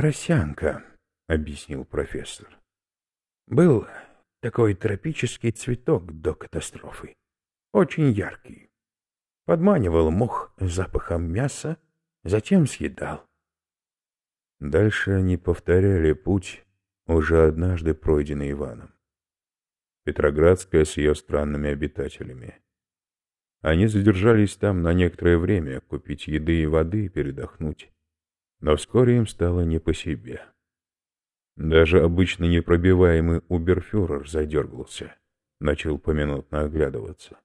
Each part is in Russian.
«Росянка», — объяснил профессор. «Был такой тропический цветок до катастрофы. Очень яркий. Подманивал мух запахом мяса, затем съедал. Дальше они повторяли путь, уже однажды пройденный Иваном. Петроградская с ее странными обитателями. Они задержались там на некоторое время, купить еды и воды и передохнуть. Но вскоре им стало не по себе. Даже обычно непробиваемый уберфюрер задергался, начал поминутно оглядываться.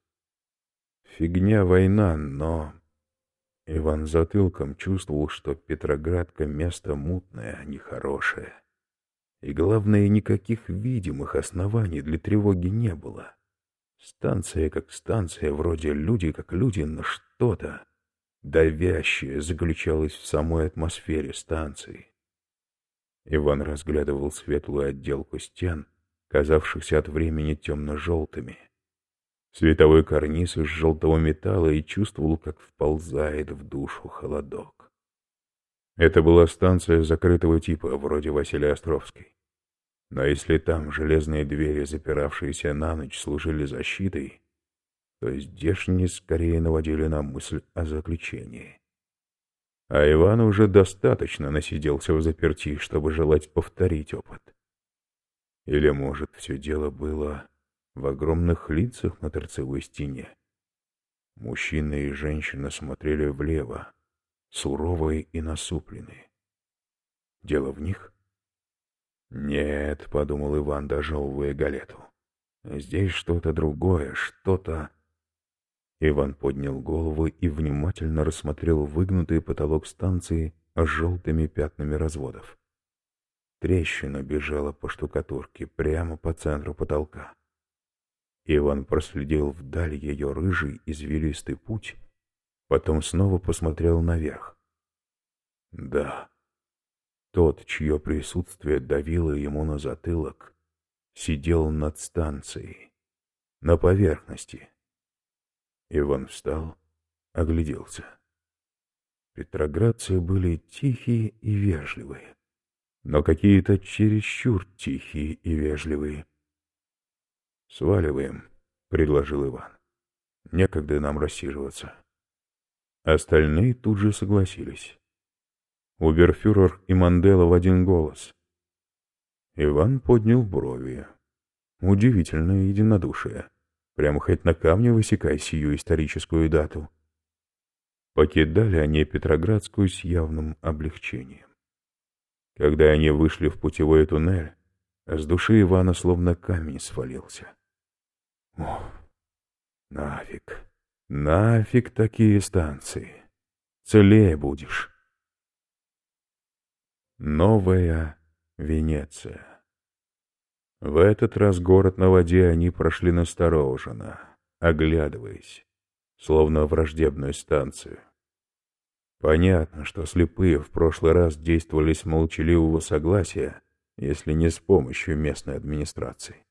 Фигня война, но Иван затылком чувствовал, что Петроградка — место мутное, а нехорошее. И главное, никаких видимых оснований для тревоги не было. Станция как станция, вроде люди как люди, но что-то давящее заключалось в самой атмосфере станции. Иван разглядывал светлую отделку стен, казавшихся от времени темно-желтыми световой карниз из желтого металла и чувствовал, как вползает в душу холодок. Это была станция закрытого типа, вроде Василия Островской. Но если там железные двери, запиравшиеся на ночь, служили защитой, то здешние скорее наводили на мысль о заключении. А Иван уже достаточно насиделся в заперти, чтобы желать повторить опыт. Или, может, все дело было в огромных лицах на торцевой стене. Мужчина и женщина смотрели влево, суровые и насупленные. Дело в них? Нет, — подумал Иван, дожевывая галету. Здесь что-то другое, что-то... Иван поднял голову и внимательно рассмотрел выгнутый потолок станции с желтыми пятнами разводов. Трещина бежала по штукатурке прямо по центру потолка. Иван проследил вдаль ее рыжий извилистый путь, потом снова посмотрел наверх. Да, тот, чье присутствие давило ему на затылок, сидел над станцией, на поверхности. Иван встал, огляделся. Петроградцы были тихие и вежливые, но какие-то чересчур тихие и вежливые. «Сваливаем», — предложил Иван. «Некогда нам рассиживаться». Остальные тут же согласились. Уберфюрер и Мандела в один голос. Иван поднял брови. Удивительное единодушие. Прямо хоть на камне высекай сию историческую дату. Покидали они Петроградскую с явным облегчением. Когда они вышли в путевой туннель, с души Ивана словно камень свалился. О, нафиг, нафиг такие станции. Целее будешь. Новая Венеция. В этот раз город на воде они прошли настороженно, оглядываясь, словно враждебную станцию. Понятно, что слепые в прошлый раз действовали с молчаливого согласия, если не с помощью местной администрации.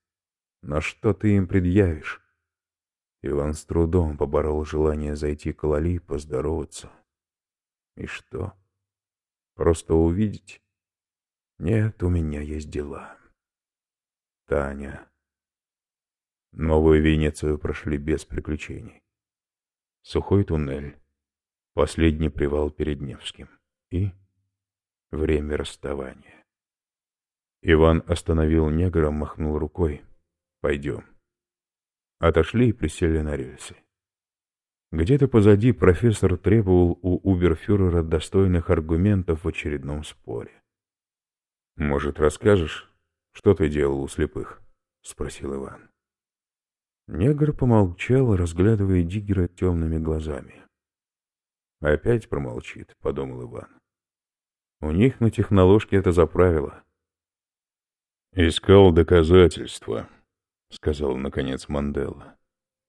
Но что ты им предъявишь? Иван с трудом поборол желание зайти к Лали поздороваться. И что? Просто увидеть? Нет, у меня есть дела. Таня. Новую Венецию прошли без приключений. Сухой туннель. Последний привал перед Невским. И время расставания. Иван остановил негра, махнул рукой. Пойдем. Отошли и присели на рельсы. Где-то позади профессор требовал у Уберфюрера достойных аргументов в очередном споре. «Может, расскажешь, что ты делал у слепых?» — спросил Иван. Негр помолчал, разглядывая Диггера темными глазами. «Опять промолчит», — подумал Иван. «У них на техноложке это за правило». «Искал доказательства», — сказал, наконец, Мандела.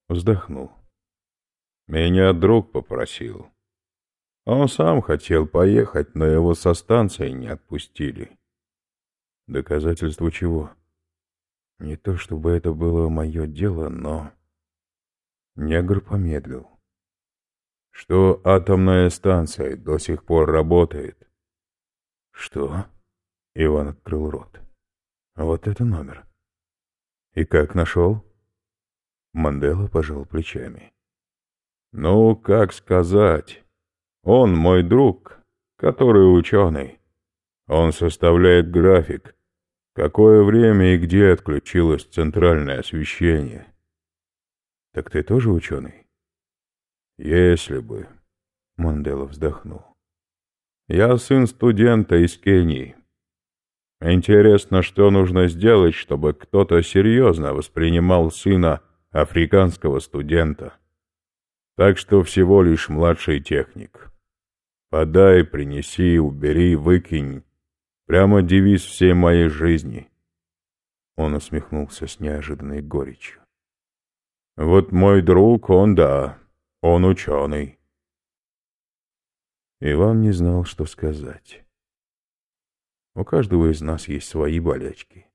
Вздохнул. «Меня друг попросил. Он сам хотел поехать, но его со станции не отпустили». «Доказательство чего?» «Не то чтобы это было мое дело, но...» Негр помедлил. «Что атомная станция до сих пор работает?» «Что?» Иван открыл рот. Вот это номер. И как нашел? Мандела пожал плечами. Ну, как сказать. Он мой друг, который ученый. Он составляет график, какое время и где отключилось центральное освещение. Так ты тоже ученый? Если бы. Мандела вздохнул. Я сын студента из Кении. Интересно, что нужно сделать, чтобы кто-то серьезно воспринимал сына африканского студента. Так что всего лишь младший техник. Подай, принеси, убери, выкинь. Прямо девиз всей моей жизни. Он усмехнулся с неожиданной горечью. Вот мой друг, он да, он ученый. Иван не знал, что сказать. У каждого из нас есть свои болячки.